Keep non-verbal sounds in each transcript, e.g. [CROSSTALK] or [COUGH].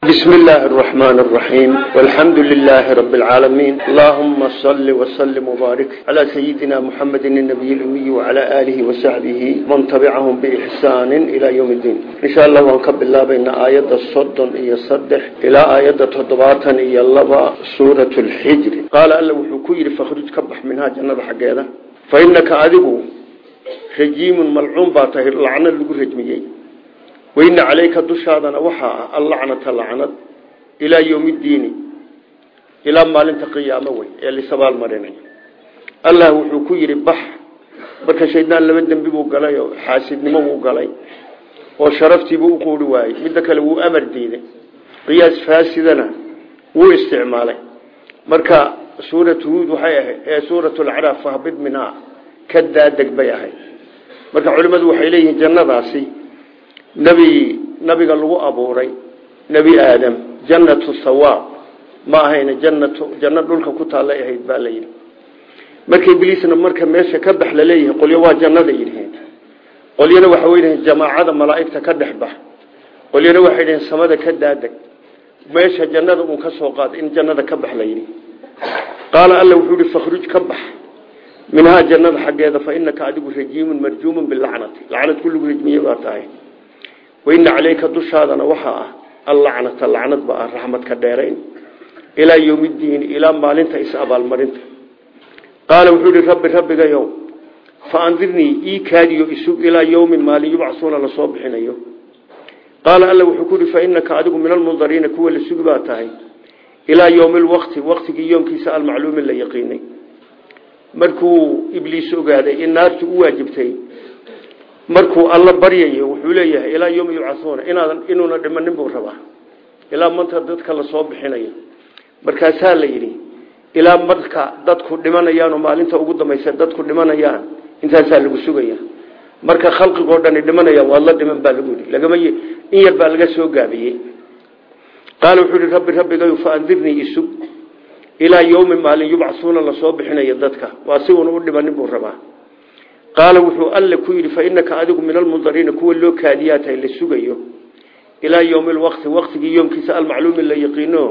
بسم الله الرحمن الرحيم والحمد لله رب العالمين اللهم صل وسلم وبارك على سيدنا محمد النبي الأمي وعلى آله وصحبه من تبعهم بإحسان إلى يوم الدين إن شاء الله ونكب الله بين آيات الصد إيا الصدح إلى آيات التضباطا إيا اللبا سورة الحجر قال ألا وحكير فخرج كبح منها جنة حقيقة فإنك أذبه رجيم ملعون باته اللعنة اللي رجميين weyna calayka dushaadana waxaa ah allacnata lacnad ilaa yowmi ddiini ilaa maalinta qiyaamo wey ee lisabaal marinay allah wuxuu ku yidhi bax marka shaydaan laba dembi buu galay oo xaasidnimo wuu galay oo sharaftiibuu u quuri waayey. Midda kale wuu amar diiday. Qiyaas faasidana wuu isticmaalay. Marka suuratu huud waxay ahayd ee suuratu lacraaf fahbid ka daadeg bay ahayd. Marka culimmadu waxay leeyihiin jannadaasi nebi nabiga lagu abuuray nebi aadam jannatu sawaab. Ma ahayna jannatu janno dhulka ku taallay ahayd baa la yidhi. Marka ibliisna marka meesha ka bax la leeyahay qolyo waa jannada yidhaheen qolyana waxay yidhaheen jamaacada malaa'igta ka dhex qolyana waxay yidhaheen samada ka daadeg meesha jannada uun ka soo qaad in jannada ka bax la alla wuxuu yihi fakhruj ka bax. Minhaa jannada xaggeeda fa inaka adigu rajiimun marjuumun bilacnati lacnad kulligu rajmiye baa tahay waina calayka dushaadana waxaa ah allacnata lacnad ba ah raxmadka dheerayn ilaa yowmi ddiini ilaa maalinta is abaalmarinta. Qaala wuxuu yihi rabbi rabbigayow fa andirnii ii kaadiyo isug ilaa yowmin maalin yubcasuuna la soo bixinayo. Qaala alla wuxuu ku yihi fa inaka adigu min almundariina kuwa la sugi baa tahay ilaa yowmi lwaqti waqtigii yoomkiisa almacluumi la yaqiinay. Markuu ibliis ogaaday in naartu u markuu alla baryayo wuxuu leeyahay ilaa yom yubcauuna inaadan inuuna dhimanin buu rabaa. Ilaa manta dadka la soo bixinayo markaasaa la yidhi ilaa marka dadku dhimanayaan oo maalinta ugu dambaysa dadku dhimanayaan intaasaa lagu sugaya. Marka khalqigoo dhani dhimanayaan waad la dhiman baa lagu yidhi. In yar baa laga soo gaabiyey. Qaala wuxuu yihi rabbi rabbigayu faandirnii isug ilaa yowmi maalin yubcauuna la soo bixinayo dadka. Waa si uuna u dhimanin buu rabaa qaala wuxuu alle ku yidhi fa inaka adigu min almundariina kuwa loo kaadiyaa tahay la sugayo ilaa yowmi lwaqti waqtigii yoomkiisa almacluumi la yaqiino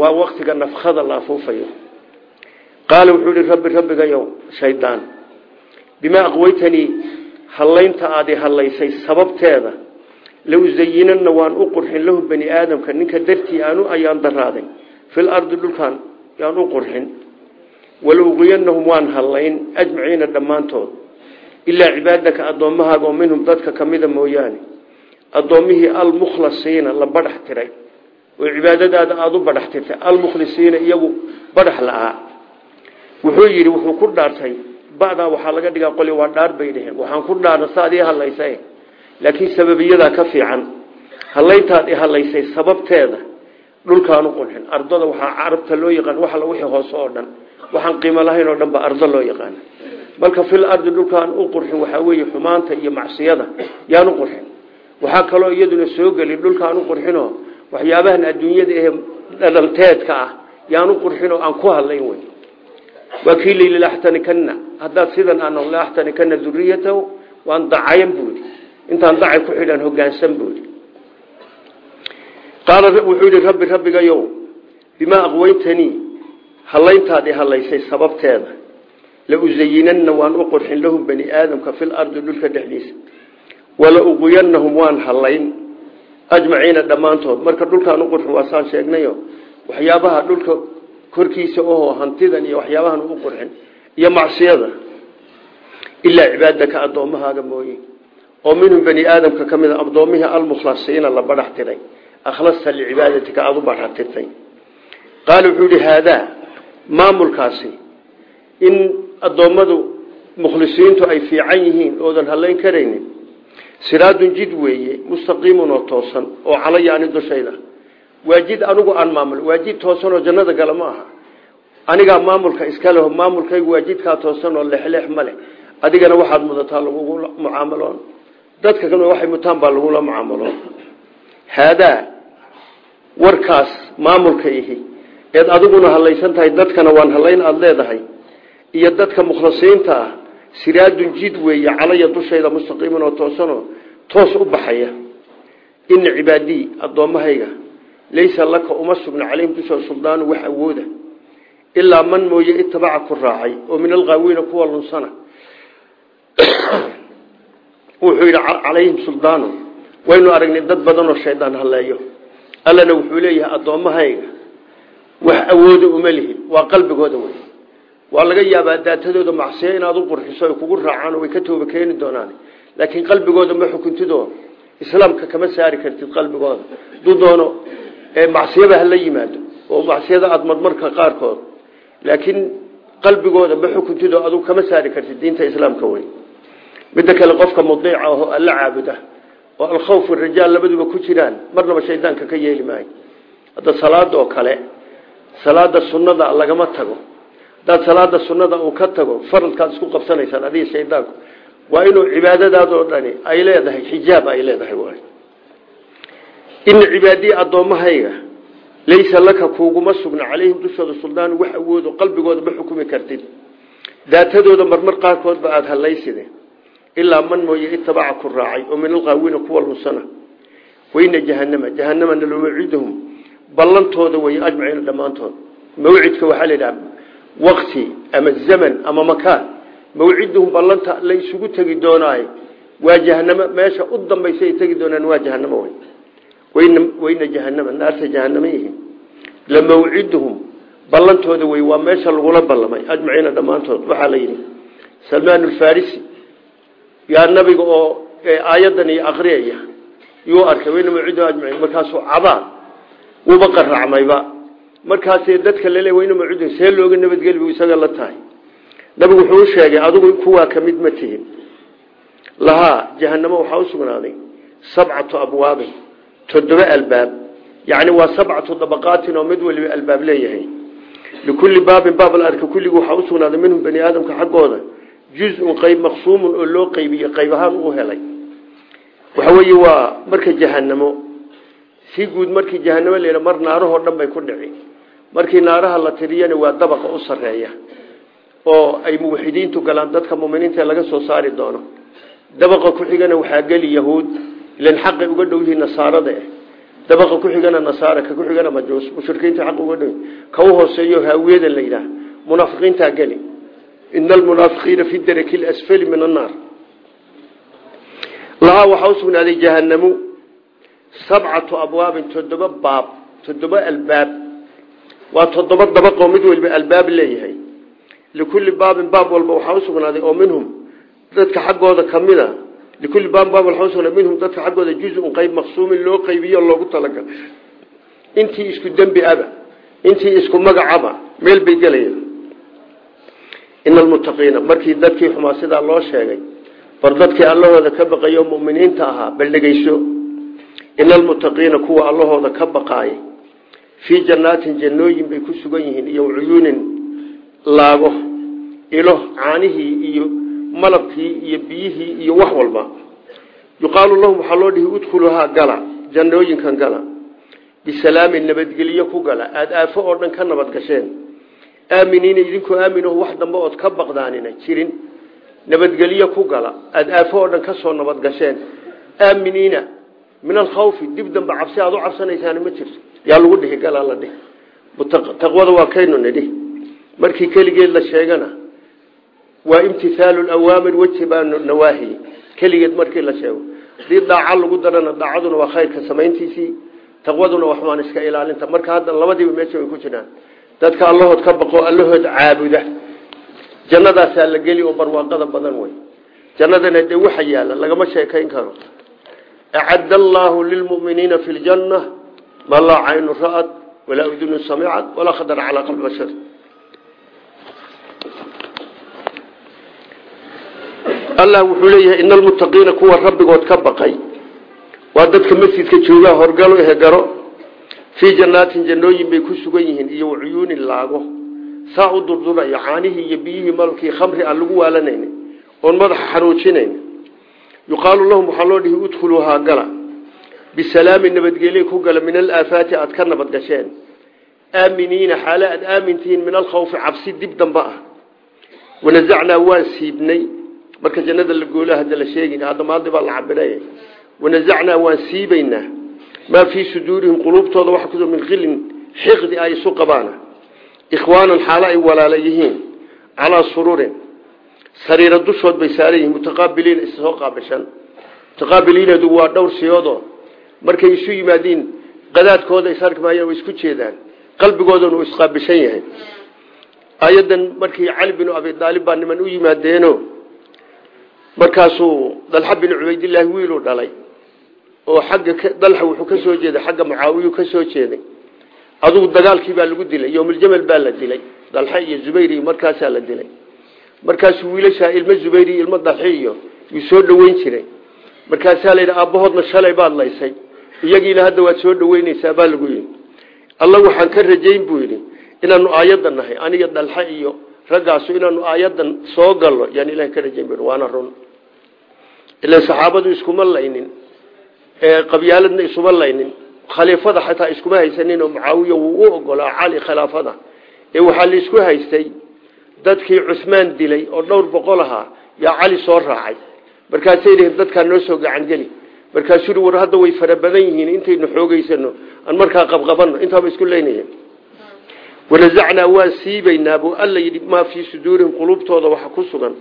waa waqtiga nafkhada la afuufayo. Qaala wuxuu yihi rabbi rabbigayow shaydaan bimaa aqweytanii hallaynta aadi hallaysay sababteeda la usayinanna waan u qurxin lahu bani aadamka ninka dartii aanu ayaan daraaday fil ardi dhulkaan yaan u qurxin walauqiyanahum waan hallayn ajmaciina dhammaantood ilaa cibaadaka addoommahaaga oo minhum dadka ka mida mooyaane. Addoommihii almukhlasiina la badhax tiray. Oo cibaadadaada aada u badhax tirtay. Almukhlisiina iyagu badhax la-aa wuxuu yidhi wuxuu ku dhaartay. Ba'daa waxaa laga dhigaa qoli waa dhaar bay dheheen waxaan ku dhaarna saad ii hadlaysa laakiin sababiyadaa ka fiican. Hallayntaad i hadlaysay sababteeda dhulkaan u qurxin ardada waxaa carabta loo yaqaan wax alla wixii hoose oo dhan. Waxaan qiimo lahayn oo dhan ba ardo loo yaqaana marka fil ardi dhulkaan u qurxin waxaa weeye xumaanta iyo macsiyada yaan qurxin. Waxaa kaloo iyaduna soo gelin dhulkaan u qurxinoo waxyaabahan adduunyada ee dhalanteedka ah yaan u aan ku hadlayn wey waa kii layili laxtanikana haddaad sidan aan laxtanikana duriyatahu waan dacayan buudi. Intaan dacay ku xidhan hogaansan buudi. Qaala wuxuu yihi rabbi rabbigayow bimaa aqweytanii hallayntaad i hadlaysay sababteeda la usayinanna waan u qurxin lahum bani aadamka fil ardi dhulka dhexdiisa wala uqiyanahum waan hallayn ajmaciina dhammaantood marka dhulkaan u qurxin waa saan sheegnayo waxyaabaha dhulka korkiisa oho hantidan iyo waxyaabahan u qurxin iyo macsiyada ilaa cibaadaka addoommahaaga mooye oo minhum bani aadamka ka mid a addoommihii almukhlasiina la badhax tiray addoommadu mukhlisiintu ay fiican yihiin oodan hadlayn karaynin. Siraadun jid weeye mustaqiimun oo toosan oo calaya ani dushayda waa anigu aan maamul waa jid toosan oo jannada gala ma aha. Anigaa maamulka iska leho maamulkaygu waa jidkaa toosan oo lexleex ma adigana waxaad mudataa lagula mucaamaloon. Dadka kan waxay mutaan baa lagula mucaamaloon. Haadaa warkaas maamulka ihi. Eed adiguna hadlaysan tahay dadkana waan hadlayn aada leedahay iyo dadka mukhlisiinta ah siraadun jid weeye calaya dushayda mustaqiiman oo toosanoo toos u baxaya. Ina cibaadii addoommahayga laysa laka uma sugna calayhim dushooda suldaanu wax awooda. Ilaa man mooye itabaca ku raacay oo min alqaawiina kuwa lunsana. [CLEARS THROAT] Wuxuu yidhi calayhim suldaanu. Waynu aragnay dad badan oo shaydaan halleeyo allana wuxuu leeyahay addoommahayga wax awooda uma lihin waa qalbigooda wey waa laga yaabaa daatadooda macsiyo inaad u qurxiso ay kugu raacaan oo way ka tooba keeni doonaan laakiin qalbigooda ma xukuntidoo islaamka kama saari kartid qalbigooda. Duu doono macsiyaba hala yimaado oo macsiyada aad marmarka qaarkood. Laakiin qalbigooda ma xukuntidoo aduu kama saari kartid diinta islaamka wey midda kale qofka mudiica oo alla caabuda oo alkhawf rajaal labaduba ku jiraan marnaba shaydaanka ka yeeli maayo. Hadda salaada oo kale salaada sunnada lagama tago hadaad salaada sunnada uu ka tago faradkaad isku qabsanaysaan adiga shaydaanku waa inuu cibaadadaadoo dhani ay leedahay xijaab ay leedahay waay ina cibaadiyi addoommahayga laysa laka kuuguma sugna calayhim dushooda suldaanu wax awoodo qalbigooda ma xukumi kartid. Daatadooda marmar qaarkoodba aada hallayside. Ilaa man mooye itabaca ku raacay oo min alqaawina kuwa lunsana. Wayna jahanama jahanamana lamacidahum ballantooda wey ajmaciina dhammaantood. Mawcidka waxaa la yidhaha wakti ama zaman ama makaan mawciduhum ballanta la isugu tegi doonaayo waa jahanamo meesha u dambaysa ay tegi doonaan waa jahanamo wey wayna wayna jahanama naarta jahanamo yihiin. Lamawciduhum ballantooda wey waa meesha lagula ballamay ajmaciina dhammaantood. Waxaa la yidhi salmaan alfarisi yaa nabiga oo aayadan iyo akriyaya yuu arkay wayna mawciduhum ajmaciin markaasuu cabaan wuuba qaracmayba markaasee dadka lale wayna mawciduhum see looga nabadgeli bu isaga la tahay. Nabigu wuxuu u sheegay adigu kuwaa ka mid ma tihin. Lahaa jahanamo waxaa u sugnaaday sabcatu abwaabin toddoba albaab. Yacni waa sabcatu dabaqaatin oo mid waliba albaab leeyahay. Likulli baabin baab la arka kulligii waxaa u sugnaaday minhum bani aadamka xaggooda. Juz-un qayb maqsuumun oo loo qaybiye qayb ahaan u helay. Waxa weeye waa marka jahanamo si guud markii jahanamo la mar naarahoo dhan bay ku dhici markii naaraha la tiriyana waa dabaqa u sarreeya oo ay muwaxidiintu galaan dadka muminiinta laga soo saari doono. Dabaqa ku xigana waxaa geli yahuud ilan xaqay uga dhow yihiin nasaarada eh. Dabaqa ku xigana nasaara ka ku xigana majuus mushrikiinta xaq uga dhow ka hooseeyo haawiyada la yidhaah munaafiqiintaa geli. Ina almunaafiqiina fi daraki lasfali min annaar lahaa waxaa u sugnaaday jahanamu sabcatu abwaabin toddoba baab toddoba albaab waa toddoba dabaqoo mid waliba albaab leeyahay. Likulli baabin baab walba waxaa usugnaaday oo minhum dadka xaggooda kamida likulli baabin baab waxaa usugnaaday minhum dadka xaggooda juz-un qayb maqsuumin loo qaybiyo loogu talagalay. Intii isku dembi aba intii isku magacaba meel bay gelayaan. Ina almuttaqiina markii dadkii xumaa sidaa loo sheegay bar dadkii allahooda ka baqayo muminiinta ahaa bal dhegeyso ina almuttaqiina kuwa allahooda ka baqaayay fii jannaatin jannooyin bay ku sugan yihiin iyo cuyuunin laago ilo caanihii iyo malabkii iyo biyihii iyo wax walba. Yuqaalu lahum waxaa loo dhihi udkhuluhaa gala jannooyinkan gala. Bisalaamin nabadgelyo ku gala aada aafo oo dhan ka nabad gasheen. Aaminiina idinkoo aamino wax dambe ood ka baqdaanina jirin. Nabadgelyo ku gala aada aafo oo dhan ka soo nabad gasheen. Aaminiina min alkhawfi dib dambe cabsi aad u cabsanaysaani ma jirto yaa lagu dhihi galaa la dhihi. Taqwada waa kaynu nidhi. Markii keligeed la sheegana waa imtihaalu awaamir wajibaa nawaahi. Keligeed markii la sheego. Hadii daaca lagu darana daacaduna waa khayrka samayntiisii taqwaduna waxmaan iska ilaalinta. Marka hadda labadiiba meesha way ku jiraan. Dadka allahood ka baqo allahood caabuda. Jannadaasaa la geli oo barwaaqada badan wey jannadana dee waxa yaalla lagama sheekayn karo. Acadda allaahu lilmuminiina fi ma laa caynu ra'ad walaa udunu samicad walaa khadara calaa qalbi bashar allah wuxuu leeyahay ina almuttaqiina kuwa rabbigood ka baqay waa dadka masjidka joogaa horgalo ehegaro fii jannaatin jannooyin bay ku sugan yihiin iyo cuyuunin laago saa u durdurayo caanihii iyo biyihii malkii khamri lagu waalanayni oon madaxa xanuujinayn bisalaamin nabadgelye ku gala min alaafaati aad ka nabad gasheen aaminiina xaale aad aamintihiin min alkhawfi cabsi dib dambe ah wanazacnaa waan siibnay marka jannada la goola hadda la sheegin hadda maadi baa la cabiraya wanazacnaa waan siibaynaa maa fii suduurihim quluubtooda waxa ku min qilin xiqdi ay isu qabaana ikhwaanan xaalo ay walaala yihiin calaa sururin sariiro dushood bay saaran yihiin mutaqaabiliina issoo qaabishan mutaqaabiliinadu waa dhowr siyoodoo markay isu yimaadiin qadaadkooda is way isku jeedaan qalbigoodana uu isqaabishan yahay. Ayadan markii cali binu abi daalib baa niman u yimaadeeno markaasuu dalxa binu cubaydillaahi wiiluu dhalay oo xagga dalxa wuxuu ka soo jeeday xagga mucaawiyu ka soo jeeday. Adugu dagaalkii baa lagu dilay yowmuljamal baa la dilay dalxa iyo zubayr iyo la dilay. Markaasuu wiilashaa ilmo zubayr ilmo dalxi iyo soo dhoweyn jiray. Markaasaa la yidhi aabbahoodna shalay baad laysay iyagiina hadda waad soo dhoweyneysaa baa lagu yidhi. Alla waxaan ka rajayn buu yidhi inaanu aayaddan nahay aniga dalxa iyo raggaasu inaanu aayaddan soo galno yaan ilahay ka rajayn bu waana run. Ilan saxaabadu iskuma laynin qabyaaladna isuma laynin khaliifada xataa iskuma haysanin oo mucaawiya wuu u ogolaa cali khilaafada ee waxaa la isku haystay dadkii cusmaan dilay oo dhowr boqol ahaa yaa cali soo raacay. Markaasay dhihiin dadkaa noo soo gacangeli markaasuu war hadda way fara badan yihiin intaynu xoogeysano aan markaa qabqabanno intaaba isku leynaya wanazacnaa waan siibaynaa buu alla yidhi maa fii suduurihim quluubtooda waxa ku sugan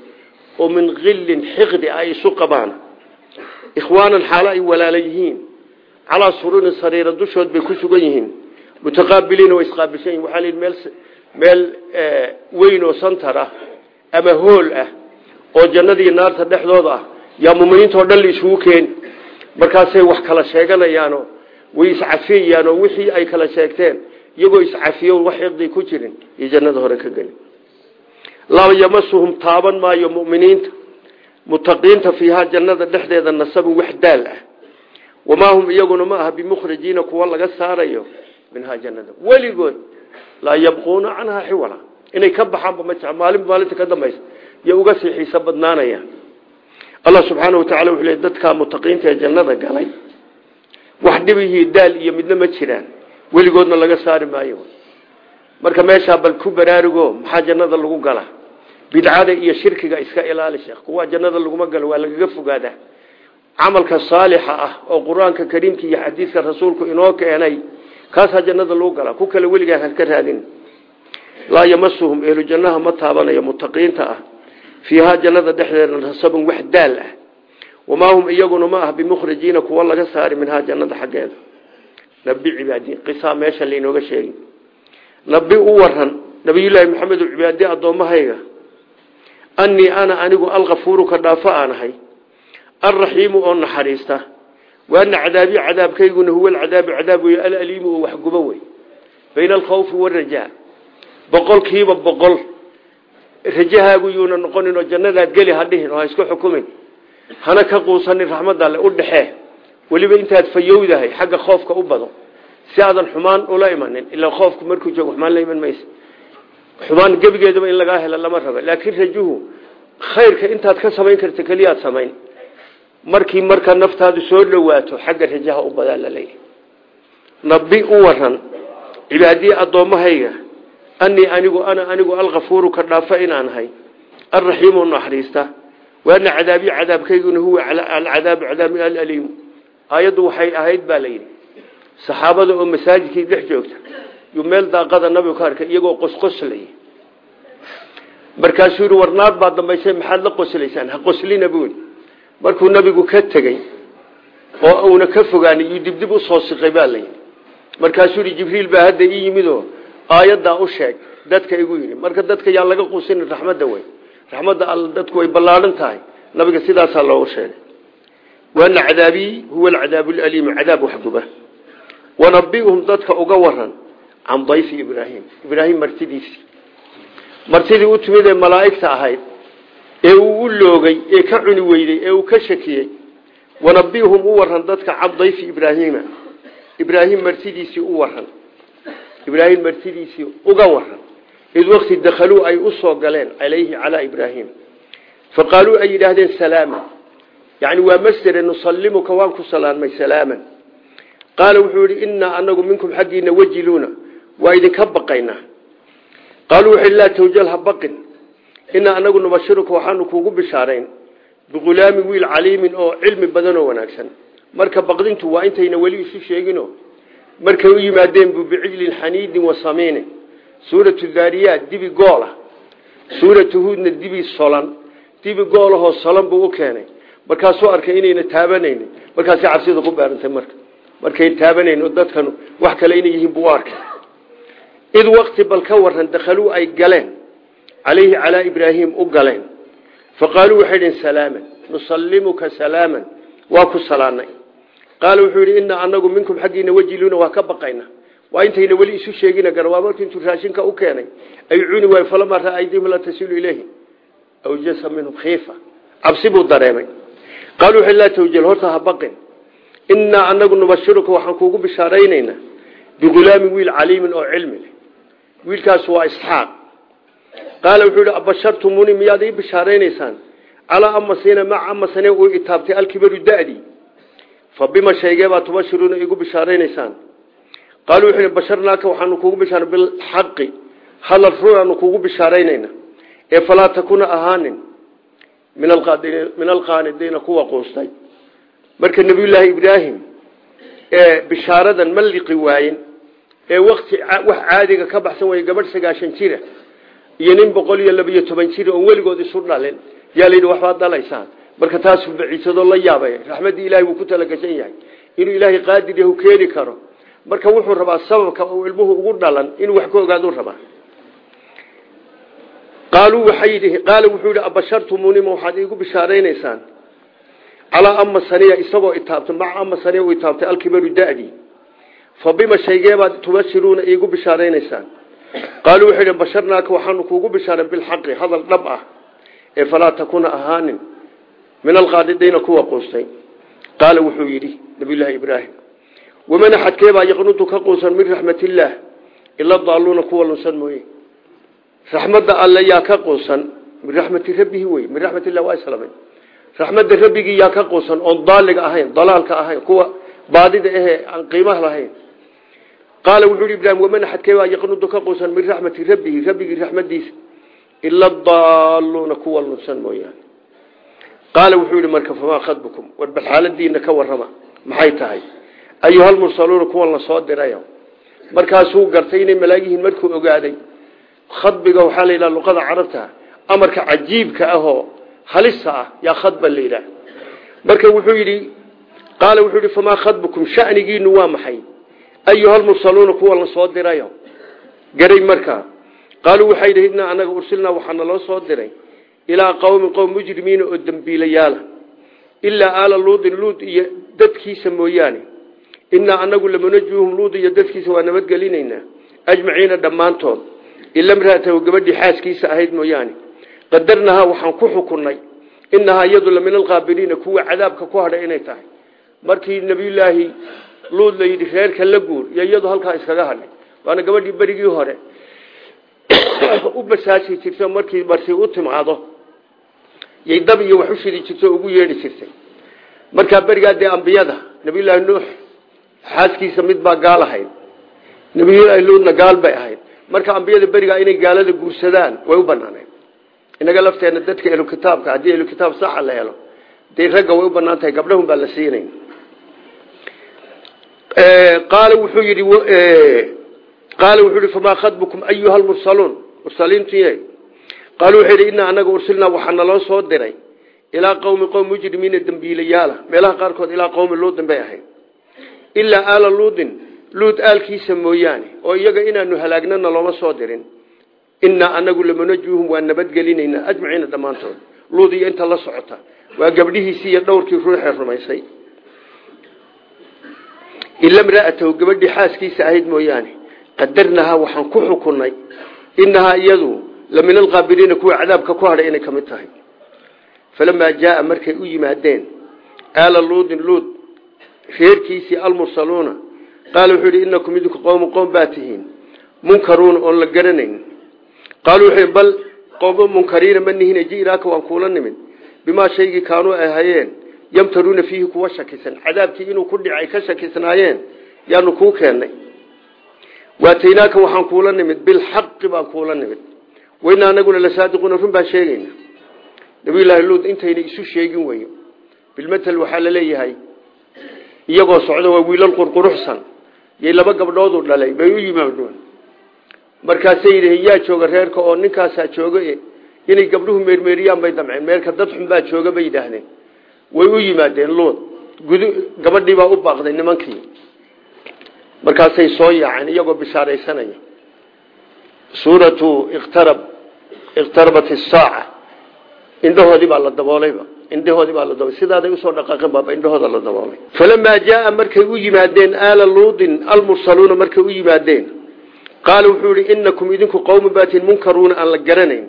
oo min qilin xiqdi ay isu qabaan. Ikhwaanan xaalo ay walaala yihiin. Calaa sururin sariira dushood bay ku sugan yihiin. Mutaqaabiliina way isqaabilsan yihiin waxaa meel meel weyn oo santar ah ama hool ah oo jannadiiyo naarta dhexdooda ah yaa muminiinta oo dhan la isugu keeni markaasay wax kala sheeganayaanoo way iscafiyayaanoo wixii ay kala sheegteen iyagoo iscafiyo wax iqdi ku jirin iyo jannada hore ka geli laa yamasuhum taaban maayo muminiinta mutaqiinta fiihaa jannada dhexdeeda nasabun wax daal ah. Wamaa hum iyaguna ma aha bimukhrijiina kuwa laga saarayo minhaa jannada. Weligood laa yabquuna canhaa xiwala. Inay ka baxaanba ma jec maalinba maalinta ka dambaysa. Yo uga sii xiiso badnaanaya allah subxaana watacala wuxuu le dadkaa mutaqiinta ee jannada galay wax dhibihii daal iyo midna ma jiraan weligoodna laga saari maayo. Marka meeshaa bal ku baraarugo maxaa jannada lagu gala? Bidcada iyo shirkiga iska ilaali sheekh. Kuwa jannada laguma galo waa lagaga fogaada. Camalka saalixa ah oo qur'aanka kariimka iyo xadiidka rasuulku inoo keenay kaasaa jannada lagu galaa ku kale weligaa halka raadin. Laa yamasuhum ehlu jannaha ma taabanayo mutaqiinta ah fiihaa jannada dhexdeeda nasabun wax daal ah. Wamaa hum iyaguna ma ah bimukhrijiina kuwa laga saari minhaa jannada xaggeeda. Nabi cibaadi qisaa meesha lainooga sheegi nabi u waran nabiyullaahi maxamed cibaadi addoommahayga annii ana anigu alkafuuru ka dhaafo aanahay alraxiimu oo naxariista. Waana cadaabi cadaabkayguna huwa alcadaabu cadaab wey alaliimu oo waxgubo wey bayna alkhawfi warajaa boqolkiiba boqol rajahaagu yuuna noqonin oo jannadaad geli hadhihin oo ha isku xukumin. Hana ka quusanin raxmadda alle u dhexee weliba intaad fayowdahay xagga khoofka u bado. Si aadan xumaan ula imanin ilaa khoofku markuu joogo xumaan la iman maysa xumaan gebigeedaba in lagaa helo lama raba. Laakiin rajuhu khayrka intaad ka samayn karta keliyaad samayn. Markii marka naftaadu soo dhowaato xagga rajaha u badaa la leeyahy nabi waran cibaadiye addoommahayga annii anigu ana anigu alkafuuru ka dhaafa inaan ahay alraxiimu naxariista. Waana cadaabiy cadaabkayguna huwa alcadaabu cadaab alaliimu aayaddu waxay ahayd baa layidhi saxaabada oo masaajidkii dhex joogta yuu meel daaqada nabigu ka arkay iyagoo qosqoslay. Markaasuu yihi war naar baa dambaysay maxaad la qoslaysaan ha qoslina buui markuu nabigu ka tegey oo uuna ka fogaanay yuu dibdib u soo siqay baa layidhi markaasuu yihi jibriil baa hadda ii yimidoo aayaddaa u sheeg dadka igu yidhi marka dadka yaa laga quusinin raxmadda wey raxmadda all dadku way ballaadhan tahay nabiga sidaasaa loogu sheegay. Waana cadaabii huwa alcadaabu alaliimu cadaab waxguba wanabi'hum dadka uga waran can dayfi ibraahim ibraahim martidiisii martidii u timid ee malaa'igta ahayd ee uu loogay ee ka cuni weyday ee uu ka shakiyey wanabi'hum u waran dadka can dayfi ibraahiima ibraahim u waran ibraahim martidiisii uga waran id wakti dakhaluu ay u soo galeen calayhi calaa ibraahim. Faqaaluu ay yidhaahdeen salaama yani waa masdere nusallimuka waan ku salaamay salaaman. Qaala wuxuu yihi innaa anagu minkum xaggiina wajiluuna waa idinka baqaynaa qaaluu wuxu laa tawjal ha baqin. Innaa anagu nubashiruka waxaanu kuugu bishaarayn bighulaamin wiil caliimin oo cilmi badan oo wanaagsan. Marka baqdintu isu sheegino markay u yimaadeen bu bicijlin xaniidin wa samiinin suuratu daariyaat dibi goolah suuratu huudna dibi solan. Dibi goolahoo solan buu u keenay. Markaasuu arkay inayna taabanaynin. Markaasay cabsida ku beerantay marka. Markay taabanayn dadkan wax kale inay yihiin buu arkay. Id wakti bal ka waran dakhaluu ay galeen. Calayhi calaa ibraahim u galeen. Faqaaluu waxay salaaman nusallimuka salaaman. Waa ku salaanay qaala wuxuu yidhi inaa anagu minkum xaggiina wajiluuna waa ka baqayna. Waa intayna weli isu sheegina garwaa markii intuu raashinka u keenay. Ay cuni waay falamaa raa aydihim la tasilu ilayhi. Awjasa minhum khiifa. Cabsi buu dareemay. Qaaluu wuxu laa tawjal horta ha baqin. Inaa anagu nubashiruka waxaan kuugu bishaaraynaynaa bigulaamin wiil caliimin oo cilmi leh. Wiilkaas waa isxaaq. Qaala wuxuu yidhi abashartumuni miyaad ii bishaaraynaysaan? Calaa amasina maca amasane uu itaabtay alkibaru da'dii fa bima shaygeebaa tubashiruuna igu bishaaraynaysaan qaaluu wuxuu basharnaaka waxaanu kuugu bishaara bilxaqi hadal runaanu kuugu bishaaraynayna ee falaa takuna ahaanin min alqaanidiina kuwa quustay marka nebiyullaahi ibraahim ee bishaaradan ma liqi waayen ee wakti wax caadiga ka baxsan way gabadh sagaashan jira iyo nin boqol iyo labiyo toban jir oon weligood isu dhalin yaa layidhi waxbaad dhalaysaan marka taasuu baciisadoo la yaabay raxmaddii ilahay wuu ku talagashan yahay. Inuu ilaahay qaadir yahu keeni karo. Marka wuxuu rabaa sababka uu ilmuhu ugu dhalan inuu wax ka ogaadu rabaa. Qaaluu waxay qaala wuxuu yidhi abashartumunima waxaad iigu bishaaraynaysaan? Calaa ama saniya isagoo itaabta maca ama saniya uu itaabtay alkibaru da'dii fa bima tubashiruuna iigu bishaaraynaysaan? Qaaluu wuxuu yidhi basharnaaka waxaanu kuugu bishaaran bilxaqi hadal dhab ah ee falaa takuna ahaanin min alqaadidiina kuwa quustay. Qaala wuxuu yidhi nabiyullaahi ibraahim waman axadkeebaa yaqnutu ka quusan min raxmatillaah ila daaluuna kuwa lunsan mooye. Raxmadda alle yaa ka quusan min raxmati rabbihi wey min raxmatillah waa islamay raxmadda rabbigii yaa ka quusan oon daaliga ahayn dalaalka ahayn kuwa baadida ahee aan qiimaha lahayn. Qaala wuxuu yidhi ibraahim waman axadkeebaa yaqnutu ka quusan min raxmati rabbihi rabbigii raxmadiisa ila daaluuna kuwa lunsan mooyaane qaala wuxuu yidhi marka famaa khadbukum war bal xaaladiina ka warrama maxay tahay ayuhalmursaluuna kuwan la soo dirayo markaasuu gartay inay malaayihiin markuu ogaaday khadbiga waxaa la yidhaha luqada carabta amarka cajiibka ahoo halisa ah yaa khadba la yidhaah marka wuxuu yidhi qaala wuxuu yidhi famaa khadbukum shanigiinu waa maxay ayuhalmursaluuna kuwa la soo dirayo ilaa qowmin qowm mujrimiina oo dembiilayaala ilaa aala luudin luud iyo dadkiisa mooyaane. Innaa anagu lamunajuuhum luud iyo dadkiisa waa nabadgelinaynaa. Ajmaciina dhammaantood. Ila mraatahu gabadhii xaaskiisa ahayd mooyaane. Qadarnahaa waxaan ku xukunnay. Inahaa iyadu la min alqaabiliina kuwa cadaabka ku hadhay inay tahay. Markii nebiyullaahi luud la yidhi reerka la guur iyo iyadu halkaa iskaga hadhay. Waana gabadhii berigii hore. [COUGHS] U basaashi jirta yay dab iyo wax u shidi jirto ugu yeedhi jirtay. Markaa berigaa dee ambiyada nabiyullaahi nuux xaaskiisa mid baa gaal ahayd. Nabiyullaahi luudna gaal bay ahayd. Marka ambiyada berigaa inay gaalada guursadaan way u banaaneen inaga lafteena dadka ehlu kitaabka haddii ehlu kitaab saxa la helo dee ragga way u bannaan tahay gabdhahun baa la siinayn. Qaala wuxuu yidhi qaala wuxuu yidhi famaa khadbukum ayuha lmursaluun mursaliintiye qaaluu wuxuu yidhi innaa anaga ursilnaa waxaa naloo soo diray. Ilaa qowmi qowm mujrimiina dembiilayaala meelaha qaarkood ilaa qowmi luudin bay ahayd. Ilaa aala luudin luud aalkiisa mooyaane oo iyaga inaanu halaagnana looma soo dirin. Innaa anagu lamunajuuhum waa nabadgelinaynaa ajmaciina dhammaantood. Luud iyo inta la socota waa gabdhihiisii iyo dhowrkii ruuxee rumaysay. Ila mraatahu gabadhii xaaskiisa ahayd mooyaane qadarnahaa waxaan ku xukunnay. Inahaa iyadu la min alqaabiliina kuwa cadaabka ku hadhay inay ka mid tahay falamaa jaaa markay u yimaadeen aala luudin luud reerkiisii almursaluuna qaala wuxuu yidhi inakum idinku qowmu qowm baa tihiin munkaruuna oon la garanayn qaaluu wuxuu bal qowmo munkariina ma nihine ji'naaka waan kuula nimid bimaa shaygii kaanuu ay hayeen yamtaruuna fiihi kuwa shakisan cadaabkii inuu ku dhicay ka shakisnaayeen yaanu kuu keennay waataynaaka waxaan kuula baan kuula nimid waynaa anaguna lasaadiquuna run baan sheegayna nabiyullaahi luud intayna isu sheegin weyo bilmatel waxaa la leeyahay. Iyagoo socda waa wiilal qurquruxsan. Yay laba gabdhoodu dhalay. Bay u yimaadeen markaasay yidhiin yaa jooga reerka oo ninkaasaa jooga inay gabdhuhu meermeeriyaan bay damceen. Meerka dad xun baa jooga bay yidhaahdeen. Way u yimaadeen luud. Gabadhii baa u baaqday nimankii. Markaasay soo yaaceen iyagoo bishaaraysanaya suuratu iqtarab iqtarabat isaaca indhahoodii baa la daboolayba indhahoodii baa la daboolay. Sidaaday u soo dhaqaaqeen baaba indhahooda la daboolay. Falamaa jaaa markay u yimaadeen aala luudin almursaluuna markay u yimaadeen qaala wuxuu yihi inakum idinku qowma baatin munkaruuna aan la garanayn.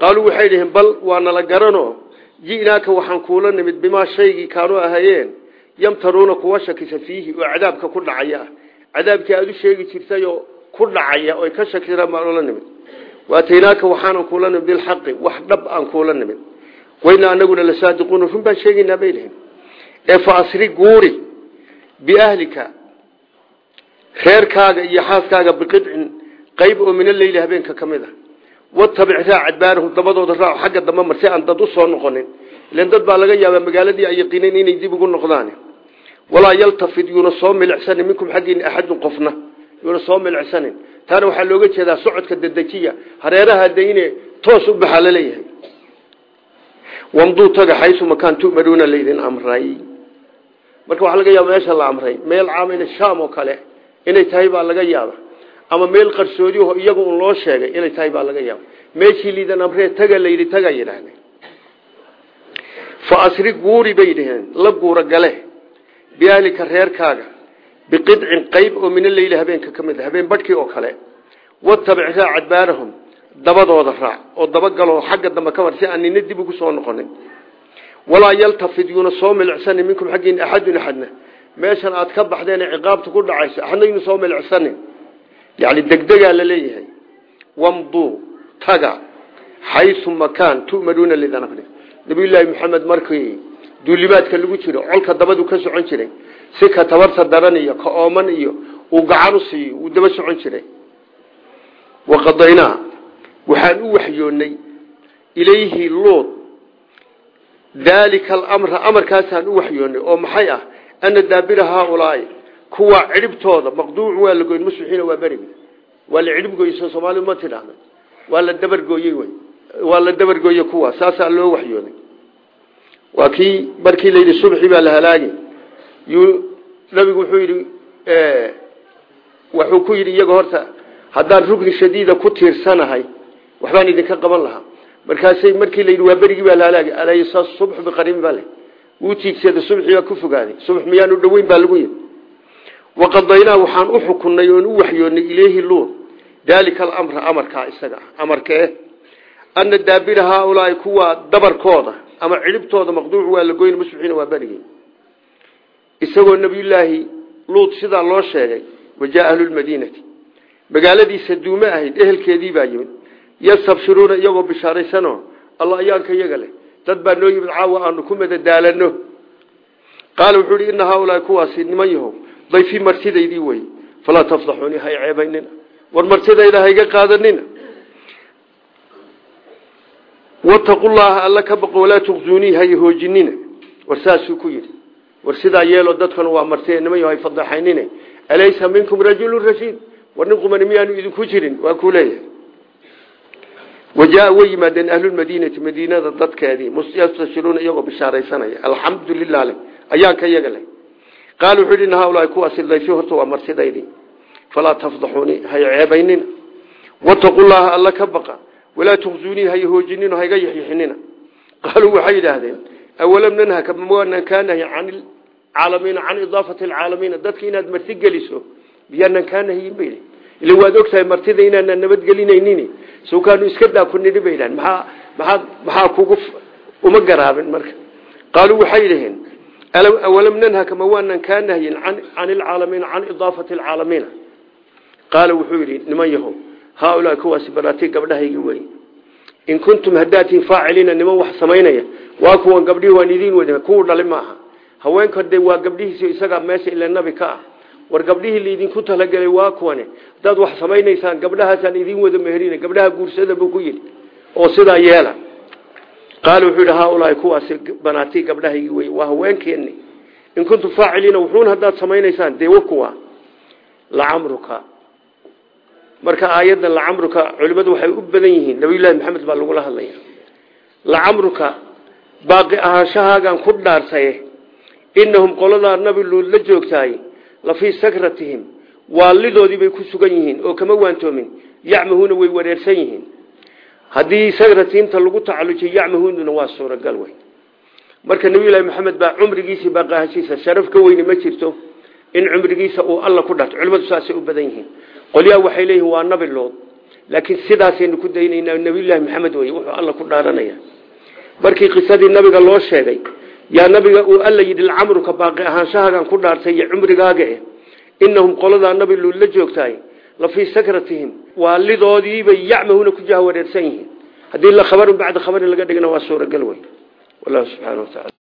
Qaaluu waxay dhiheen bal waana la garano. Ji'naaka waxaan kuula nimid bimaa shaygii kaanuu ahayeen yamtaruuna kuwa shakisa fiihi oo cadaabka ku dhacaya. Ah cadaabkii aada ku dhacaya oy ka shakisaan baan ula nimid. Waataynaaka waxaanan kuula nimid bilxaqi wax dhab aan kuula nimid. Wayna anaguna la saadiquuna run baan sheegaynaa bay dhihin ee fa asri guuri biahlika reerkaaga iyo xaaskaaga biqidcin qayb oo min aleyli habeenka ka mid a watabic raac adbaarahum dabadooda raac xagga dambe marsi aan dad u soo noqonin. Ilan dad baa laga yaabaa magaaladii ay yaqiineen inay dib ugu noqdaan walaa yaltafid yuuna soo milicsanin minkum xaggiina axadun qofna yuuna soo milicsanin taana waxaa looga jeedaa socodka dedejiya hareeraha dayne toos u baxaa la leeyahay wamduu taga xaysu makaan tu'maruuna laydin amray. Marka waxaa laga yaaba meesha la amray. Meel caamina shaam oo kale inay tahay baa laga yaaba ama meel qarsoodiho iyaga un loo sheegay inay tahay baa laga yaaba meeshii liidan amree taga layidhi taga yidhaahdeen. Fa asri guuri bay la guura gale biahlika reerkaaga biqidcin qayb oo min aleyli habeenka ka mid habeen badhkii oo kale watabic raac adbaarahum dabadooda raac oo dabagaloo xagga dambe ka mar si aan nina dib ugu soo noqonin walaa yaltafid yuuna soo milicsanin minkum xaggiina axadun axadna meeshan aad ka baxdeen ciqaabta ku dhacayso axadna yuuna soo milicsanin yani degdegaa la leeyahay wamduu taga xaysu makaan tu'maruuna lidan amri nabiyullaahi maxamed markii duulimaadka lagu jiro colka dabadu ka socon jiray si ka tabarta daran iyo ka ooman iyo uu gacan u siiyo uu daba socon jiray. Waqadaynaa waxaan u waxyoonnay ilayhi luud daalika alamra amarkaasaan u waxyoonnay oo maxay ah? Ana daabira haaulaai kuwa cidhibtooda maqduucu waa la goyn waa berigi waa la cidhib goyso ma tidhaahda waa la dabargooyey wy waa la dabargooye kuwa saasaa loo waxyooday waa kii markii layidhi baa la halaagi yuu nabigu wuxuu yidhi wuxuu ku yidhi iyaga horta haddaan rugni shadiida ku tiirsanahay waxbaan idinka qaban lahaa. Markaasay markii layidhi waa berigii baa la halaagi alaysa subxu biqariin baa le wuu tiigsada subxii ku fogaaday. Subx miyaanu dhoweyn baa lagu yidhi. Waqadaynaa waxaan u xukunnay oon u waxyoonnay ilayhi luud daalika alamra amarkaa isaga ah amarkee ana daabira kuwa dabarkooda ama cidhibtooda maqduuc waa la goyn musbixiina waa berigii isagoo nebiyullaahi luud sidaa loo sheegay wajaa ahlulmadiinati. Magaaladiisa duume ahayd ehelkeedii baa yimid. Yastabshiruuna iyagoo bishaaraysano alla ayaanka iyaga leh dad baa noo yimid caawa aanu ku madadaalano qaala wuxuu ihi ina haaulaai kuwaasi niman yahow dayfii martidaydii wey falaa tafdaxuuni hay ceebaynina. War martidayda hayga qaadanina. Wataqu llaha alla ka baqo walaa tuqzuunii hay hoojinina. War saasuu ku yidhi war sidaa yeelo dadkuna waa marti niman yaho hay fadaxaynine alaysa minkum rajulu rashiid war nin qumani miyaanu idinku jirin waa kuu wajaa way yimaadeen ahlulmadiinati madiinada dadkeedii yastashiruuna iyagoo bishaaraysanaya. Alxamdu lilah le ayaanka iyaga leh qaal wuxuu yidhi haulaai kuwaasi waa martidaydii. Falaa tafdaxuuni hay ceebaynina. Wataqu llaha alla ka baqa. Walaa tuqzuunii hay hoojinino hayga yaxyixinina qaaluu waxay yidhaahdeen awalam nanhaka mawaanaan kaa nahy can caalamiina can idaafati alcaalamiina dadka inaad marti geliso miyaanaan kaa nahyin bay ila waad ogtahay martida inaanaan nabadgelinaynin sawkaanu iska daa ku nidhi bay dhahan maxaa maxaa maxaa kugu uma garaabin marka qaaluu waxay dhaheen awalam nanhaka ma waanan kaa nahyin can alcaalamiina can idaafati alcaalamiina qaala wuxuu yidhi niman yahow haaulaa kuwaasi banaati gabdhahaygi wey in kuntum haddaatiin faaciliina niman wax samaynaya. Waa kuwan gabdhihii waan idiin wada kuwu dhali maaha. Haweenka de waa gabdhihiisi isagaa meesha ila nabi ka ah. War gabdhihii laydinku talagelay waa kuwane. Haddaad wax samaynaysaan gabdhahaasaan idiin wada meherina gabdhaha guursada buu ku yidhi oo sidaa yeela. Qaala wuxuu yidhi haaulaai kuwaasi banaatii gabdhahaygi wey waa haweenkeeni in kuntum faaciliina wuxuun haddaad samaynaysaan dee wakuwa lacamruka marka aayaddan lacamruka culimmadu waxay u badan yihiin. Nabiyullaahi maxamed baa lagula hadlaya lacamruka baaqi ahaanshahaagaan ku dhaartaye. Inahum qoladaa nabi luud la joogtaay la fii sakratihim. Waalidoodii bay ku sugan yihiin oo kama waantoomin. Yacmahuuna way wareersan yihiin. Haddii sakratihimta lagu tacalujiyo yacmahuununa waa suuragal wey marka nabiyullaahi maxamed baa cumrigiisii baaqi ahaanshiisa sharaf ka weyni ma jirto in cumrigiisa uu alla ku dharto culimmadu saasay u badan yihiin qolyaha waxay leeyihiin waa nabi lood laakiin sidaasaynu ku daynaynaa nabiyullaahi maxamed wey wuxuu alla ku dhaaranaya. Markii qisadii nabiga loo sheegay yaa nabiga uu alla yidhi lacamruka baaqi ahaanshahaagan ku dhaartay iyo cumrigaaga eh. Inahum qoladaa nabi luud la joogtaay la fii sakratihim. Waalidoodiibay yacmahuuna ku jaha wareersan yihiin. Haddii la khabarin bacda khabarin laga dhigna waa suuragal wey wallahu subxana wa tacala